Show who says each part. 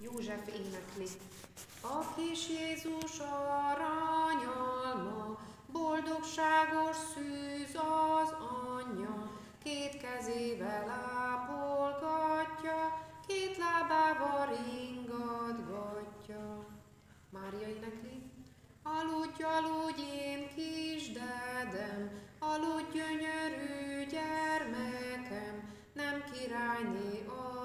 Speaker 1: József énekli. A kis Jézus aranyalma, boldogságos szűz az anyja, két kezével ápolgatja, két lábával ringatgatja. Mária énekli. Aludj, aludj én kis dedem, aludj gyönyörű gyermekem, nem királyné a